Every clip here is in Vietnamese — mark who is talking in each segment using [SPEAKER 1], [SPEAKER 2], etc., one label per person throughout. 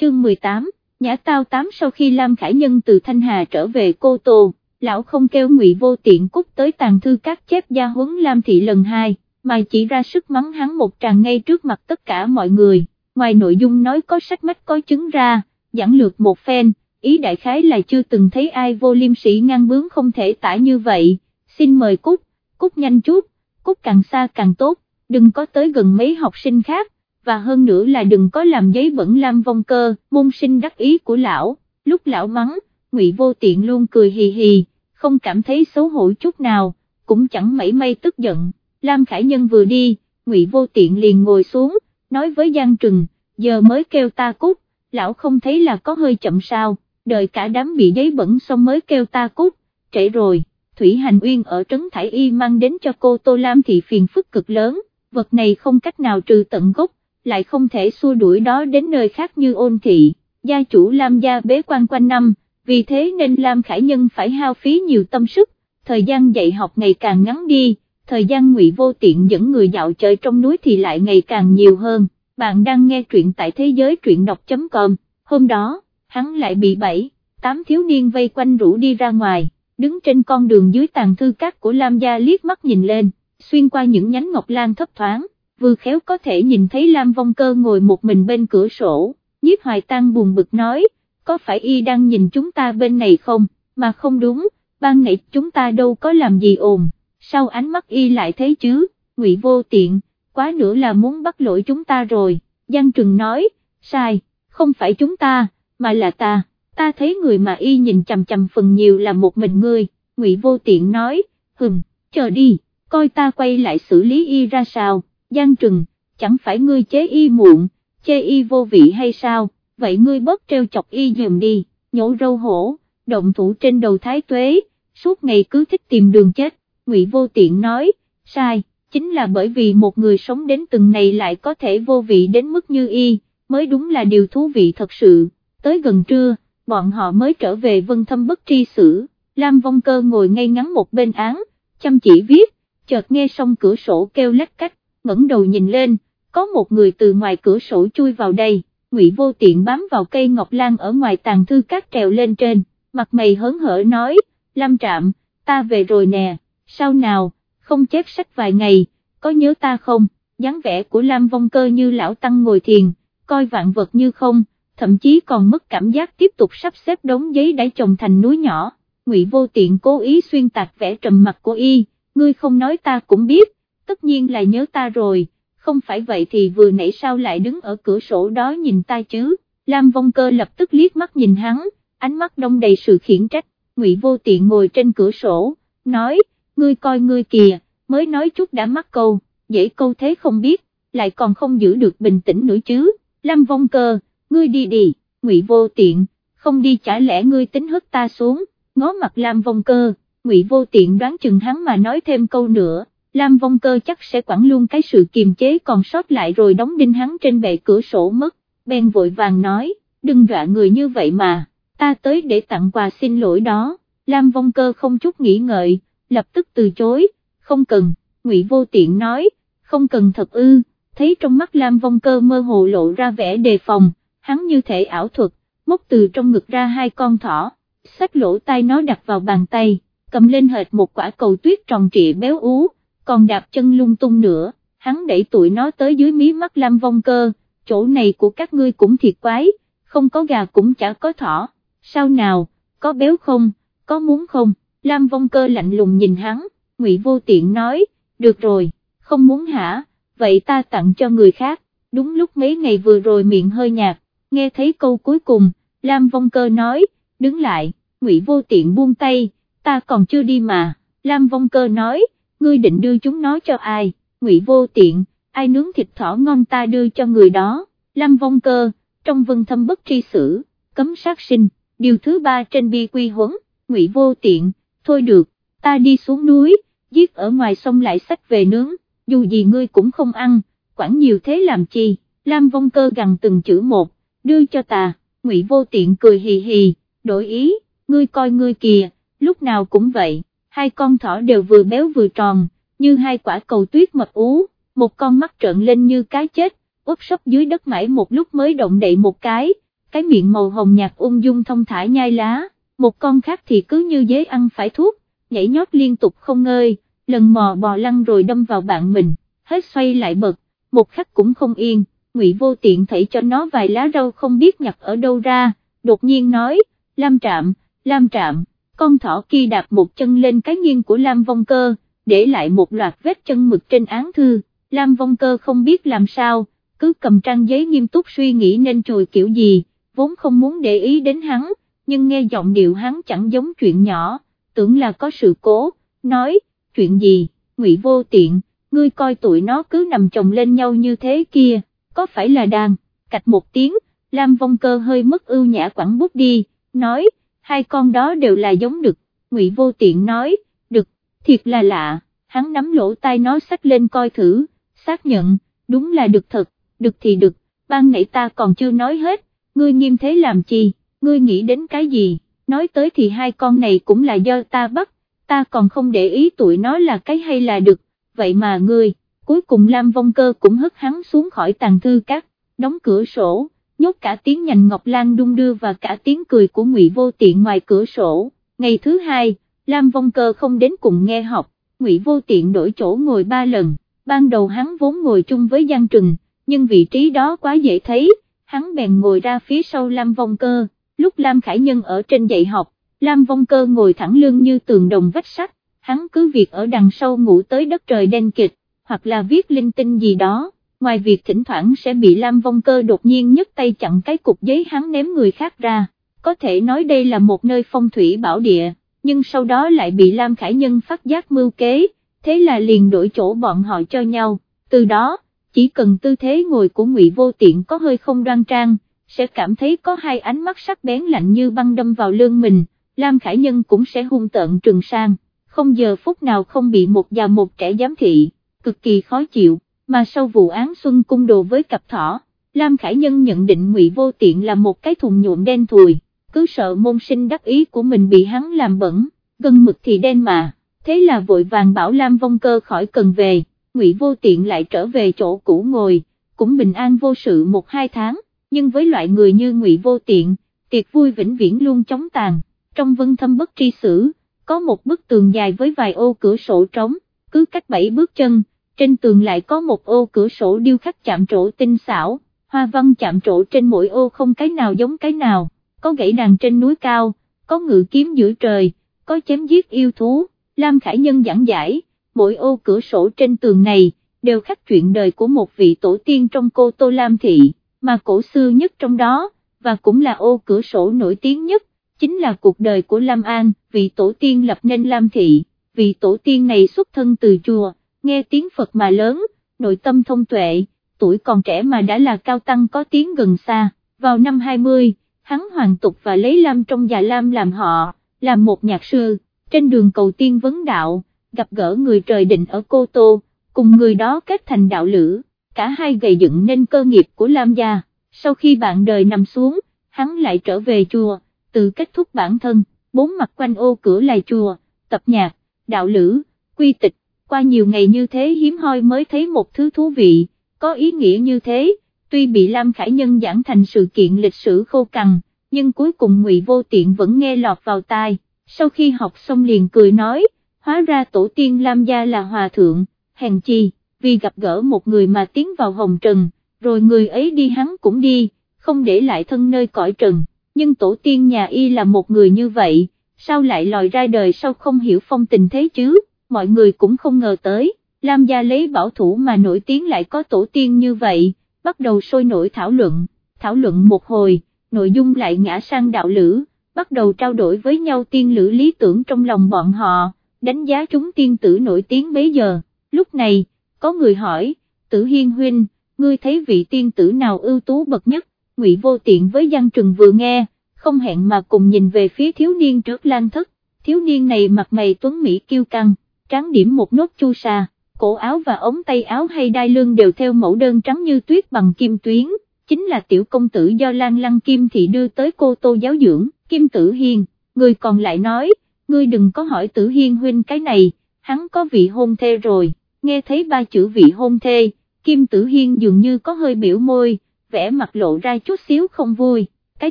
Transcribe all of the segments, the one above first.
[SPEAKER 1] chương 18, Nhã Tao Tám sau khi Lam Khải Nhân từ Thanh Hà trở về Cô Tô, lão không kêu ngụy vô tiện cút tới tàn thư các chép gia huấn Lam Thị lần hai, mà chỉ ra sức mắng hắn một tràng ngay trước mặt tất cả mọi người, ngoài nội dung nói có sách mách có chứng ra, giảng lược một phen, ý đại khái là chưa từng thấy ai vô liêm sĩ ngang bướng không thể tả như vậy, xin mời cút, cút nhanh chút, cút càng xa càng tốt, đừng có tới gần mấy học sinh khác, và hơn nữa là đừng có làm giấy bẩn lam vong cơ, môn sinh đắc ý của lão, lúc lão mắng, ngụy vô tiện luôn cười hì hì, không cảm thấy xấu hổ chút nào, cũng chẳng mảy may tức giận, Lam Khải Nhân vừa đi, ngụy vô tiện liền ngồi xuống, nói với Giang Trừng, giờ mới kêu ta cút, lão không thấy là có hơi chậm sao, đợi cả đám bị giấy bẩn xong mới kêu ta cút, trễ rồi. Thủy Hành Uyên ở Trấn Thải Y mang đến cho cô Tô Lam thì phiền phức cực lớn, vật này không cách nào trừ tận gốc, lại không thể xua đuổi đó đến nơi khác như ôn thị, gia chủ Lam gia bế quan quanh năm, vì thế nên Lam Khải Nhân phải hao phí nhiều tâm sức, thời gian dạy học ngày càng ngắn đi, thời gian ngụy vô tiện dẫn người dạo chơi trong núi thì lại ngày càng nhiều hơn, bạn đang nghe truyện tại thế giới truyện đọc.com, hôm đó, hắn lại bị bảy, tám thiếu niên vây quanh rủ đi ra ngoài đứng trên con đường dưới tàn thư cát của Lam Gia liếc mắt nhìn lên, xuyên qua những nhánh ngọc lan thấp thoáng, vừa khéo có thể nhìn thấy Lam Vong Cơ ngồi một mình bên cửa sổ, nhiếp hoài tăng buồn bực nói, có phải y đang nhìn chúng ta bên này không, mà không đúng, ban nãy chúng ta đâu có làm gì ồn, sao ánh mắt y lại thấy chứ, ngụy vô tiện, quá nữa là muốn bắt lỗi chúng ta rồi, Giang Trừng nói, sai, không phải chúng ta, mà là ta. Ta thấy người mà y nhìn chằm chằm phần nhiều là một mình ngươi, ngụy vô tiện nói, hừm, chờ đi, coi ta quay lại xử lý y ra sao, Giang Trừng, chẳng phải ngươi chế y muộn, chê y vô vị hay sao, vậy ngươi bớt treo chọc y dùm đi, nhổ râu hổ, động thủ trên đầu thái tuế, suốt ngày cứ thích tìm đường chết, ngụy vô tiện nói, sai, chính là bởi vì một người sống đến từng này lại có thể vô vị đến mức như y, mới đúng là điều thú vị thật sự, tới gần trưa bọn họ mới trở về vân thâm bất tri xử, Lam Vong Cơ ngồi ngay ngắn một bên án, chăm chỉ viết, chợt nghe xong cửa sổ kêu lách cách, ngẩng đầu nhìn lên, có một người từ ngoài cửa sổ chui vào đây, Ngụy Vô Tiện bám vào cây ngọc lan ở ngoài tàn thư cát trèo lên trên, mặt mày hớn hở nói, Lam Trạm, ta về rồi nè, sao nào, không chép sách vài ngày, có nhớ ta không, dáng vẻ của Lam Vong Cơ như lão tăng ngồi thiền, coi vạn vật như không, thậm chí còn mất cảm giác tiếp tục sắp xếp đống giấy đã chồng thành núi nhỏ, Ngụy Vô Tiện cố ý xuyên tạc vẻ trầm mặt của y, ngươi không nói ta cũng biết, tất nhiên là nhớ ta rồi, không phải vậy thì vừa nãy sao lại đứng ở cửa sổ đó nhìn ta chứ, Lam Vong Cơ lập tức liếc mắt nhìn hắn, ánh mắt đông đầy sự khiển trách, Ngụy Vô Tiện ngồi trên cửa sổ, nói, ngươi coi ngươi kìa, mới nói chút đã mắc câu, dễ câu thế không biết, lại còn không giữ được bình tĩnh nữa chứ, Lam Vong Cơ ngươi đi đi, ngụy vô tiện, không đi chả lẽ ngươi tính hất ta xuống, ngó mặt Lam Vong Cơ, ngụy vô tiện đoán chừng hắn mà nói thêm câu nữa, Lam Vong Cơ chắc sẽ quản luôn cái sự kiềm chế còn sót lại rồi đóng đinh hắn trên bệ cửa sổ mất, Ben vội vàng nói, đừng dọa người như vậy mà, ta tới để tặng quà xin lỗi đó, Lam Vong Cơ không chút nghĩ ngợi, lập tức từ chối, không cần, ngụy vô tiện nói, không cần thật ư, thấy trong mắt Lam Vong Cơ mơ hồ lộ ra vẻ đề phòng, hắn như thể ảo thuật, móc từ trong ngực ra hai con thỏ, xách lỗ tai nó đặt vào bàn tay, cầm lên hệt một quả cầu tuyết tròn trịa béo ú, còn đạp chân lung tung nữa, hắn đẩy tụi nó tới dưới mí mắt Lam Vong Cơ, chỗ này của các ngươi cũng thiệt quái, không có gà cũng chả có thỏ, sao nào, có béo không, có muốn không, Lam Vong Cơ lạnh lùng nhìn hắn, Ngụy Vô Tiện nói, được rồi, không muốn hả, vậy ta tặng cho người khác, đúng lúc mấy ngày vừa rồi miệng hơi nhạt, nghe thấy câu cuối cùng, Lam Vong Cơ nói, đứng lại, Ngụy Vô Tiện buông tay, ta còn chưa đi mà, Lam Vong Cơ nói, ngươi định đưa chúng nó cho ai, Ngụy Vô Tiện, ai nướng thịt thỏ ngon ta đưa cho người đó, Lam Vong Cơ, trong vân thâm bất tri xử, cấm sát sinh, điều thứ ba trên bi quy huấn, Ngụy Vô Tiện, thôi được, ta đi xuống núi, giết ở ngoài sông lại sách về nướng, dù gì ngươi cũng không ăn, quản nhiều thế làm chi, Lam Vong Cơ gằn từng chữ một, đưa cho ta, Ngụy Vô Tiện cười hì hì, đổi ý, ngươi coi ngươi kìa, lúc nào cũng vậy, hai con thỏ đều vừa béo vừa tròn, như hai quả cầu tuyết mập ú, một con mắt trợn lên như cái chết, úp sấp dưới đất mãi một lúc mới động đậy một cái, cái miệng màu hồng nhạt ung dung thông thả nhai lá, một con khác thì cứ như dế ăn phải thuốc, nhảy nhót liên tục không ngơi, lần mò bò lăn rồi đâm vào bạn mình, hết xoay lại bật, một khắc cũng không yên, ngụy vô tiện thảy cho nó vài lá rau không biết nhặt ở đâu ra, đột nhiên nói, Lam Trạm, Lam Trạm, con thỏ kia đạp một chân lên cái nghiêng của Lam Vong Cơ, để lại một loạt vết chân mực trên án thư, Lam Vong Cơ không biết làm sao, cứ cầm trang giấy nghiêm túc suy nghĩ nên chùi kiểu gì, vốn không muốn để ý đến hắn, nhưng nghe giọng điệu hắn chẳng giống chuyện nhỏ, tưởng là có sự cố, nói, chuyện gì, ngụy vô tiện, ngươi coi tụi nó cứ nằm chồng lên nhau như thế kia, có phải là đàn, cạch một tiếng, Lam Vong Cơ hơi mất ưu nhã quẳng bút đi, nói, hai con đó đều là giống đực, ngụy vô tiện nói, đực, thiệt là lạ, hắn nắm lỗ tai nó sách lên coi thử, xác nhận, đúng là đực thật, đực thì đực, ban nãy ta còn chưa nói hết, ngươi nghiêm thế làm chi, ngươi nghĩ đến cái gì, nói tới thì hai con này cũng là do ta bắt, ta còn không để ý tụi nó là cái hay là đực, vậy mà ngươi, cuối cùng Lam Vong Cơ cũng hất hắn xuống khỏi tàn thư cát, đóng cửa sổ, nhốt cả tiếng nhành Ngọc Lan đung đưa và cả tiếng cười của Ngụy Vô Tiện ngoài cửa sổ, ngày thứ hai, Lam Vong Cơ không đến cùng nghe học, Ngụy Vô Tiện đổi chỗ ngồi ba lần, ban đầu hắn vốn ngồi chung với Giang Trừng, nhưng vị trí đó quá dễ thấy, hắn bèn ngồi ra phía sau Lam Vong Cơ, lúc Lam Khải Nhân ở trên dạy học, Lam Vong Cơ ngồi thẳng lưng như tường đồng vách sắt, hắn cứ việc ở đằng sau ngủ tới đất trời đen kịch, hoặc là viết linh tinh gì đó, ngoài việc thỉnh thoảng sẽ bị Lam Vong Cơ đột nhiên nhấc tay chặn cái cục giấy hắn ném người khác ra, có thể nói đây là một nơi phong thủy bảo địa, nhưng sau đó lại bị Lam Khải Nhân phát giác mưu kế, thế là liền đổi chỗ bọn họ cho nhau, từ đó, chỉ cần tư thế ngồi của Ngụy Vô Tiện có hơi không đoan trang, sẽ cảm thấy có hai ánh mắt sắc bén lạnh như băng đâm vào lưng mình, Lam Khải Nhân cũng sẽ hung tợn trừng sang, không giờ phút nào không bị một già một trẻ giám thị, cực kỳ khó chịu, mà sau vụ án Xuân Cung đồ với cặp thỏ, Lam Khải Nhân nhận định Ngụy Vô Tiện là một cái thùng nhuộm đen thùi, cứ sợ môn sinh đắc ý của mình bị hắn làm bẩn, gần mực thì đen mà, thế là vội vàng bảo Lam Vong Cơ khỏi cần về. Ngụy Vô Tiện lại trở về chỗ cũ ngồi, cũng bình an vô sự một hai tháng, nhưng với loại người như Ngụy Vô Tiện, tiệc vui vĩnh viễn luôn chóng tàn, trong vân thâm bất tri sử, có một bức tường dài với vài ô cửa sổ trống, cứ cách bảy bước chân, trên tường lại có một ô cửa sổ điêu khắc chạm trổ tinh xảo, hoa văn chạm trổ trên mỗi ô không cái nào giống cái nào, có gãy đàn trên núi cao, có ngự kiếm giữa trời, có chém giết yêu thú, Lam Khải Nhân giảng giải mỗi ô cửa sổ trên tường này, đều khắc chuyện đời của một vị tổ tiên trong cô Tô Lam Thị, mà cổ xưa nhất trong đó, và cũng là ô cửa sổ nổi tiếng nhất, chính là cuộc đời của Lam An, vị tổ tiên lập nên Lam Thị, vị tổ tiên này xuất thân từ chùa, nghe tiếng Phật mà lớn, nội tâm thông tuệ, tuổi còn trẻ mà đã là cao tăng có tiếng gần xa, vào năm 20, hắn hoàn tục và lấy Lam trong già Lam làm họ, làm một nhạc sư, trên đường cầu tiên vấn đạo gặp gỡ người trời định ở Cô Tô, cùng người đó kết thành đạo lữ, cả hai gầy dựng nên cơ nghiệp của Lam gia, sau khi bạn đời nằm xuống, hắn lại trở về chùa, tự kết thúc bản thân, bốn mặt quanh ô cửa lại chùa, tập nhạc, đạo lữ, quy tịch, qua nhiều ngày như thế hiếm hoi mới thấy một thứ thú vị, có ý nghĩa như thế, tuy bị Lam Khải Nhân giảng thành sự kiện lịch sử khô cằn, nhưng cuối cùng Ngụy Vô Tiện vẫn nghe lọt vào tai, sau khi học xong liền cười nói, hóa ra tổ tiên Lam Gia là hòa thượng, hèn chi, vì gặp gỡ một người mà tiến vào hồng trần, rồi người ấy đi hắn cũng đi, không để lại thân nơi cõi trần, nhưng tổ tiên nhà y là một người như vậy, sao lại lòi ra đời sau không hiểu phong tình thế chứ, mọi người cũng không ngờ tới, Lam Gia lấy bảo thủ mà nổi tiếng lại có tổ tiên như vậy, bắt đầu sôi nổi thảo luận, thảo luận một hồi, nội dung lại ngã sang đạo lữ, bắt đầu trao đổi với nhau tiên lữ lý tưởng trong lòng bọn họ đánh giá chúng tiên tử nổi tiếng bấy giờ, lúc này, có người hỏi, tử hiên huynh, ngươi thấy vị tiên tử nào ưu tú bậc nhất, ngụy vô tiện với Giang Trừng vừa nghe, không hẹn mà cùng nhìn về phía thiếu niên trước lan thất, thiếu niên này mặt mày tuấn Mỹ kiêu căng, tráng điểm một nốt chu sa, cổ áo và ống tay áo hay đai lưng đều theo mẫu đơn trắng như tuyết bằng kim tuyến, chính là tiểu công tử do Lan Lăng Kim Thị đưa tới cô Tô giáo dưỡng, Kim Tử Hiên, người còn lại nói, ngươi đừng có hỏi tử hiên huynh cái này, hắn có vị hôn thê rồi, nghe thấy ba chữ vị hôn thê, kim tử hiên dường như có hơi biểu môi, vẻ mặt lộ ra chút xíu không vui, cái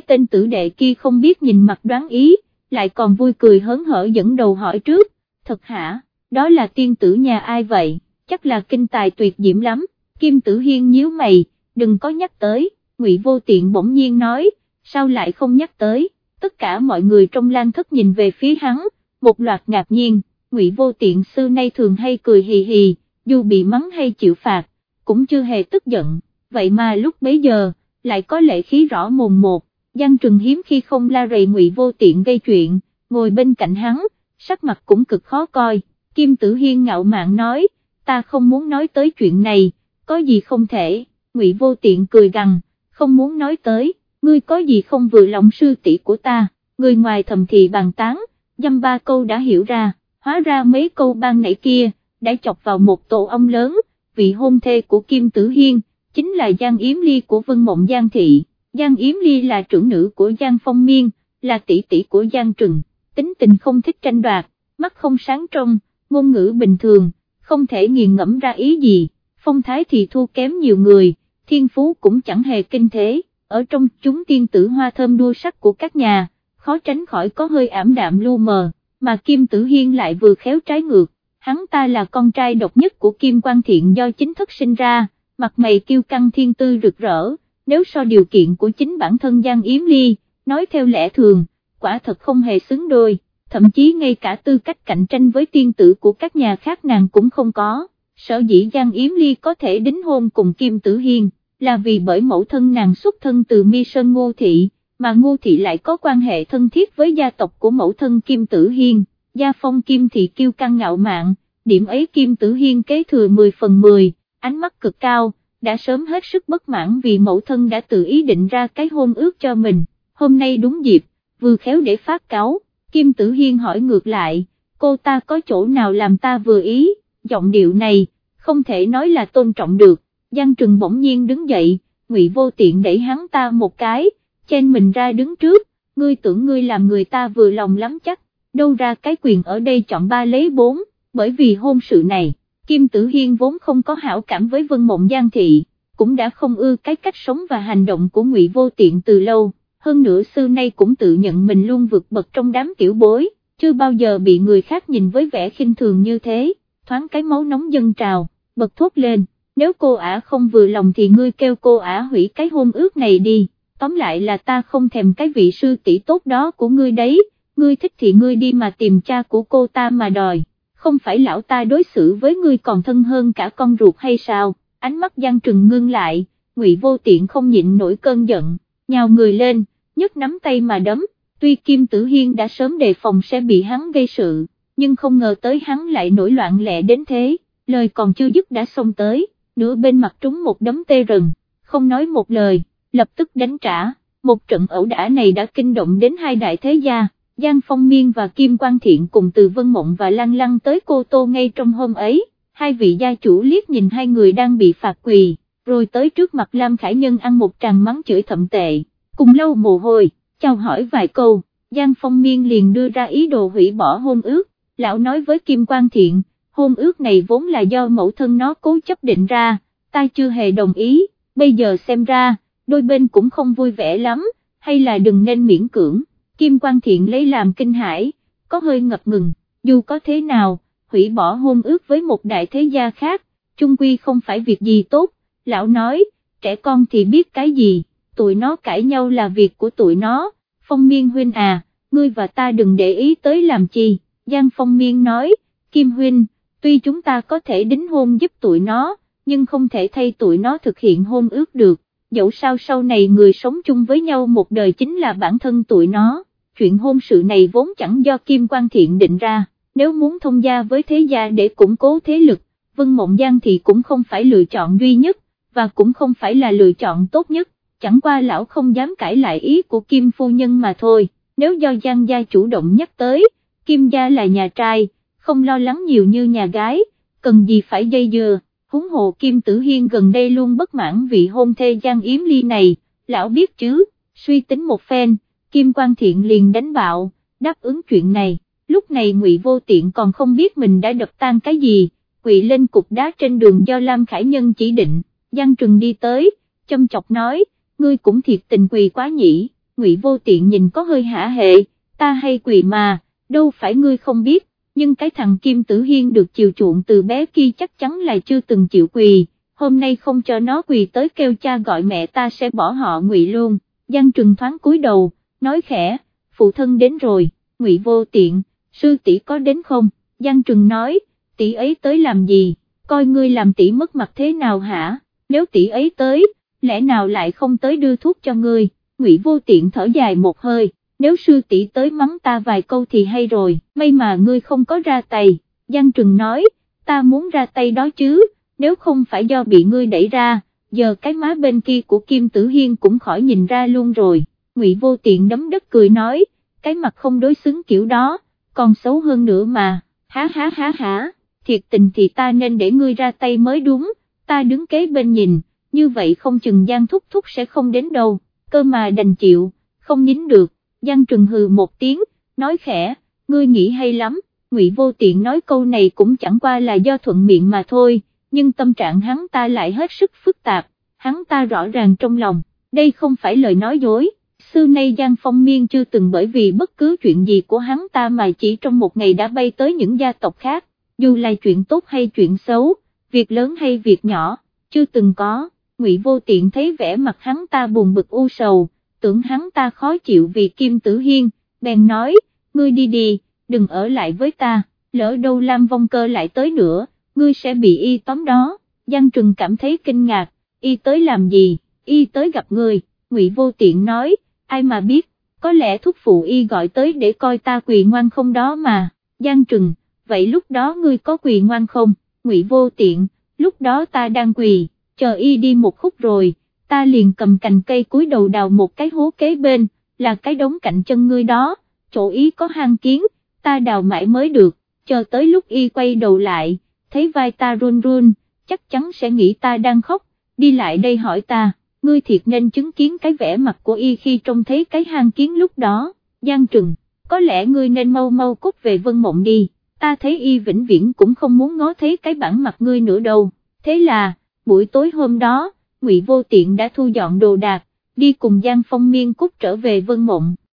[SPEAKER 1] tên tử đệ kia không biết nhìn mặt đoán ý, lại còn vui cười hớn hở dẫn đầu hỏi trước, thật hả, đó là tiên tử nhà ai vậy, chắc là kinh tài tuyệt diễm lắm, Kim Tử Hiên nhíu mày, đừng có nhắc tới, Ngụy Vô Tiện bỗng nhiên nói, sao lại không nhắc tới, tất cả mọi người trong lan thất nhìn về phía hắn, một loạt ngạc nhiên, Ngụy Vô Tiện xưa nay thường hay cười hì hì, dù bị mắng hay chịu phạt, cũng chưa hề tức giận, vậy mà lúc bấy giờ, lại có lệ khí rõ mồm một, Giang Trừng hiếm khi không la rầy Ngụy Vô Tiện gây chuyện, ngồi bên cạnh hắn, sắc mặt cũng cực khó coi, Kim Tử Hiên ngạo mạn nói, ta không muốn nói tới chuyện này, có gì không thể, Ngụy Vô Tiện cười gằn, không muốn nói tới, ngươi có gì không vừa lòng sư tỷ của ta, người ngoài thầm thì bàn tán, dăm ba câu đã hiểu ra, hóa ra mấy câu ban nãy kia, đã chọc vào một tổ ông lớn, vị hôn thê của Kim Tử Hiên, chính là Giang Yếm Ly của Vân Mộng Giang Thị, Giang Yếm Ly là trưởng nữ của Giang Phong Miên, là tỷ tỷ của Giang Trừng, tính tình không thích tranh đoạt, mắt không sáng trong, ngôn ngữ bình thường, không thể nghiền ngẫm ra ý gì, phong thái thì thua kém nhiều người, thiên phú cũng chẳng hề kinh thế, ở trong chúng tiên tử hoa thơm đua sắc của các nhà, khó tránh khỏi có hơi ảm đạm lu mờ, mà Kim Tử Hiên lại vừa khéo trái ngược, hắn ta là con trai độc nhất của Kim Quang Thiện do chính thức sinh ra, mặt mày kiêu căng thiên tư rực rỡ, nếu so điều kiện của chính bản thân Giang Yếm Ly, nói theo lẽ thường, quả thật không hề xứng đôi, thậm chí ngay cả tư cách cạnh tranh với tiên tử của các nhà khác nàng cũng không có, sở dĩ Giang Yếm Ly có thể đính hôn cùng Kim Tử Hiên, là vì bởi mẫu thân nàng xuất thân từ Mi Sơn Ngô Thị, mà Ngô Thị lại có quan hệ thân thiết với gia tộc của mẫu thân Kim Tử Hiên, gia phong Kim Thị kiêu căng ngạo mạn, điểm ấy Kim Tử Hiên kế thừa 10 phần 10, ánh mắt cực cao, đã sớm hết sức bất mãn vì mẫu thân đã tự ý định ra cái hôn ước cho mình, hôm nay đúng dịp, vừa khéo để phát cáo, Kim Tử Hiên hỏi ngược lại, cô ta có chỗ nào làm ta vừa ý, giọng điệu này, không thể nói là tôn trọng được, Giang Trừng bỗng nhiên đứng dậy, Ngụy Vô Tiện đẩy hắn ta một cái, chen mình ra đứng trước, ngươi tưởng ngươi làm người ta vừa lòng lắm chắc, đâu ra cái quyền ở đây chọn ba lấy bốn, bởi vì hôn sự này, Kim Tử Hiên vốn không có hảo cảm với Vân Mộng Giang Thị, cũng đã không ưa cái cách sống và hành động của Ngụy Vô Tiện từ lâu, hơn nữa xưa nay cũng tự nhận mình luôn vượt bậc trong đám tiểu bối, chưa bao giờ bị người khác nhìn với vẻ khinh thường như thế, thoáng cái máu nóng dâng trào, bật thốt lên, nếu cô ả không vừa lòng thì ngươi kêu cô ả hủy cái hôn ước này đi, tóm lại là ta không thèm cái vị sư tỷ tốt đó của ngươi đấy, ngươi thích thì ngươi đi mà tìm cha của cô ta mà đòi, không phải lão ta đối xử với ngươi còn thân hơn cả con ruột hay sao, ánh mắt Giang Trừng ngưng lại, ngụy vô tiện không nhịn nổi cơn giận, nhào người lên, nhấc nắm tay mà đấm, tuy Kim Tử Hiên đã sớm đề phòng sẽ bị hắn gây sự, nhưng không ngờ tới hắn lại nổi loạn lẹ đến thế, lời còn chưa dứt đã xông tới, nửa bên mặt trúng một đấm tê rừng, không nói một lời, lập tức đánh trả, một trận ẩu đả này đã kinh động đến hai đại thế gia. Giang Phong Miên và Kim Quang Thiện cùng từ Vân Mộng và Lăng Lăng tới Cô Tô ngay trong hôm ấy, hai vị gia chủ liếc nhìn hai người đang bị phạt quỳ, rồi tới trước mặt Lam Khải Nhân ăn một tràng mắng chửi thậm tệ, cùng lâu mồ hôi, chào hỏi vài câu, Giang Phong Miên liền đưa ra ý đồ hủy bỏ hôn ước, lão nói với Kim Quang Thiện, hôn ước này vốn là do mẫu thân nó cố chấp định ra, ta chưa hề đồng ý, bây giờ xem ra, đôi bên cũng không vui vẻ lắm, hay là đừng nên miễn cưỡng, Kim Quang Thiện lấy làm kinh hãi, có hơi ngập ngừng, dù có thế nào, hủy bỏ hôn ước với một đại thế gia khác, chung quy không phải việc gì tốt, lão nói, trẻ con thì biết cái gì, tụi nó cãi nhau là việc của tụi nó, phong miên huynh à, ngươi và ta đừng để ý tới làm chi, Giang phong miên nói, Kim huynh, tuy chúng ta có thể đính hôn giúp tụi nó, nhưng không thể thay tụi nó thực hiện hôn ước được, dẫu sao sau này người sống chung với nhau một đời chính là bản thân tụi nó, chuyện hôn sự này vốn chẳng do Kim Quan Thiện định ra, nếu muốn thông gia với thế gia để củng cố thế lực, Vân Mộng Giang thì cũng không phải lựa chọn duy nhất, và cũng không phải là lựa chọn tốt nhất, chẳng qua lão không dám cãi lại ý của Kim Phu Nhân mà thôi, nếu do Giang gia chủ động nhắc tới, Kim gia là nhà trai, không lo lắng nhiều như nhà gái, cần gì phải dây dừa, huống hồ Kim Tử Hiên gần đây luôn bất mãn vị hôn thê Giang Yếm Ly này, lão biết chứ, suy tính một phen, Kim Quang Thiện liền đánh bạo, đáp ứng chuyện này, lúc này Ngụy Vô Tiện còn không biết mình đã đập tan cái gì, quỵ lên cục đá trên đường do Lam Khải Nhân chỉ định, Giang Trừng đi tới, châm chọc nói, ngươi cũng thiệt tình quỳ quá nhỉ, Ngụy Vô Tiện nhìn có hơi hả hệ, ta hay quỳ mà, đâu phải ngươi không biết, nhưng cái thằng Kim Tử Hiên được chiều chuộng từ bé kia chắc chắn là chưa từng chịu quỳ, hôm nay không cho nó quỳ tới kêu cha gọi mẹ ta sẽ bỏ họ Ngụy luôn, Giang Trừng thoáng cúi đầu, nói khẽ, phụ thân đến rồi, Ngụy Vô Tiện, sư tỷ có đến không, Giang Trừng nói, tỷ ấy tới làm gì, coi ngươi làm tỷ mất mặt thế nào hả, nếu tỷ ấy tới, lẽ nào lại không tới đưa thuốc cho ngươi, Ngụy Vô Tiện thở dài một hơi, nếu sư tỷ tới mắng ta vài câu thì hay rồi, may mà ngươi không có ra tay, Giang Trừng nói, ta muốn ra tay đó chứ, nếu không phải do bị ngươi đẩy ra, giờ cái má bên kia của Kim Tử Hiên cũng khỏi nhìn ra luôn rồi, Ngụy Vô Tiện đấm đất cười nói, cái mặt không đối xứng kiểu đó, còn xấu hơn nữa mà, há há há há, thiệt tình thì ta nên để ngươi ra tay mới đúng, ta đứng kế bên nhìn, như vậy không chừng Giang Thúc Thúc sẽ không đến đâu, cơ mà đành chịu, không nín được, Giang Trừng hừ một tiếng, nói khẽ, ngươi nghĩ hay lắm, Ngụy Vô Tiện nói câu này cũng chẳng qua là do thuận miệng mà thôi, nhưng tâm trạng hắn ta lại hết sức phức tạp, hắn ta rõ ràng trong lòng, đây không phải lời nói dối, xưa nay Giang Phong Miên chưa từng bởi vì bất cứ chuyện gì của hắn ta mà chỉ trong một ngày đã bay tới những gia tộc khác, dù là chuyện tốt hay chuyện xấu, việc lớn hay việc nhỏ, chưa từng có, Ngụy Vô Tiện thấy vẻ mặt hắn ta buồn bực u sầu, tưởng hắn ta khó chịu vì Kim Tử Hiên, bèn nói, ngươi đi đi, đừng ở lại với ta, lỡ đâu Lam Vong Cơ lại tới nữa, ngươi sẽ bị y tóm đó, Giang Trừng cảm thấy kinh ngạc, y tới làm gì, y tới gặp ngươi, Ngụy Vô Tiện nói, ai mà biết, có lẽ thúc phụ y gọi tới để coi ta quỳ ngoan không đó mà, Giang Trừng, vậy lúc đó ngươi có quỳ ngoan không, Ngụy Vô Tiện, lúc đó ta đang quỳ, chờ y đi một khúc rồi ta liền cầm cành cây cúi đầu đào một cái hố kế bên, là cái đống cạnh chân ngươi đó, chỗ ý có hang kiến, ta đào mãi mới được, chờ tới lúc y quay đầu lại, thấy vai ta run run, chắc chắn sẽ nghĩ ta đang khóc, đi lại đây hỏi ta, ngươi thiệt nên chứng kiến cái vẻ mặt của y khi trông thấy cái hang kiến lúc đó, Giang Trừng, có lẽ ngươi nên mau mau cút về vân mộng đi, ta thấy y vĩnh viễn cũng không muốn ngó thấy cái bản mặt ngươi nữa đâu, thế là, buổi tối hôm đó, Ngụy Vô Tiện đã thu dọn đồ đạc, đi cùng Giang Phong Miên Cúc trở về Vân Mộng.